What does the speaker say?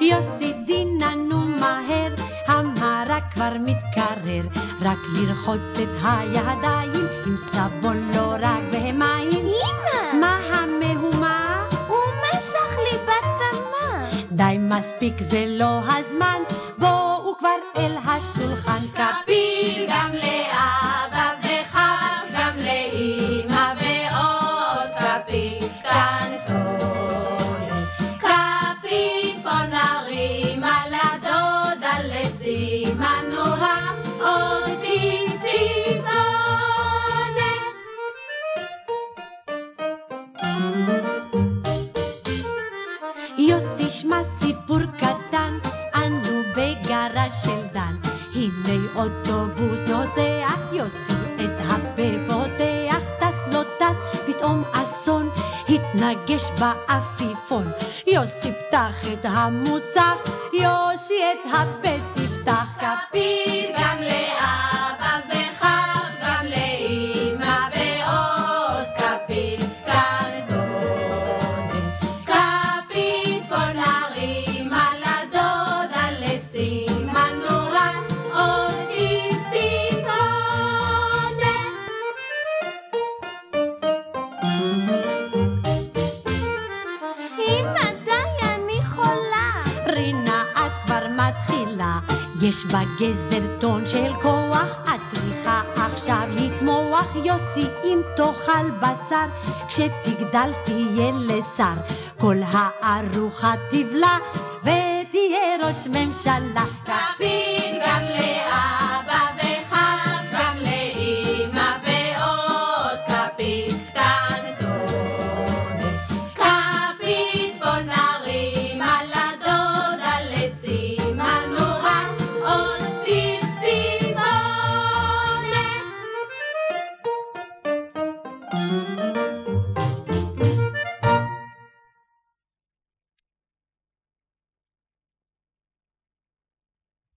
יוסי דינה נו מהר, המרק כבר מתקרר, רק לרחוץ את הידיים עם סבון לא רק במים. אמא! מה המהומה? הוא משך לי בצמא. די מספיק זה לא הזמן, בואו כבר אל השולחן יוסי שמע סיפור קטן, אנו בגרז' של דן. הנה אוטובוס נוסע, יוסי את הפה פותח, טס לא טס, פתאום אסון, התנגש בעפיפון. יוסי פתח את המוסך, יוסי את הפה יש בגזר טון של כוח, את צריכה עכשיו לצמוח, יוסי, אם תאכל בשר, כשתגדל תהיה לשר, כל הארוחה תבלע, ותהיה ראש ממשלה. כפית גם Música